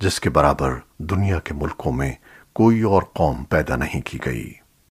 جس کے برابر دنیا کے ملکوں میں کوئی اور قوم پیدا نہیں کی گئی۔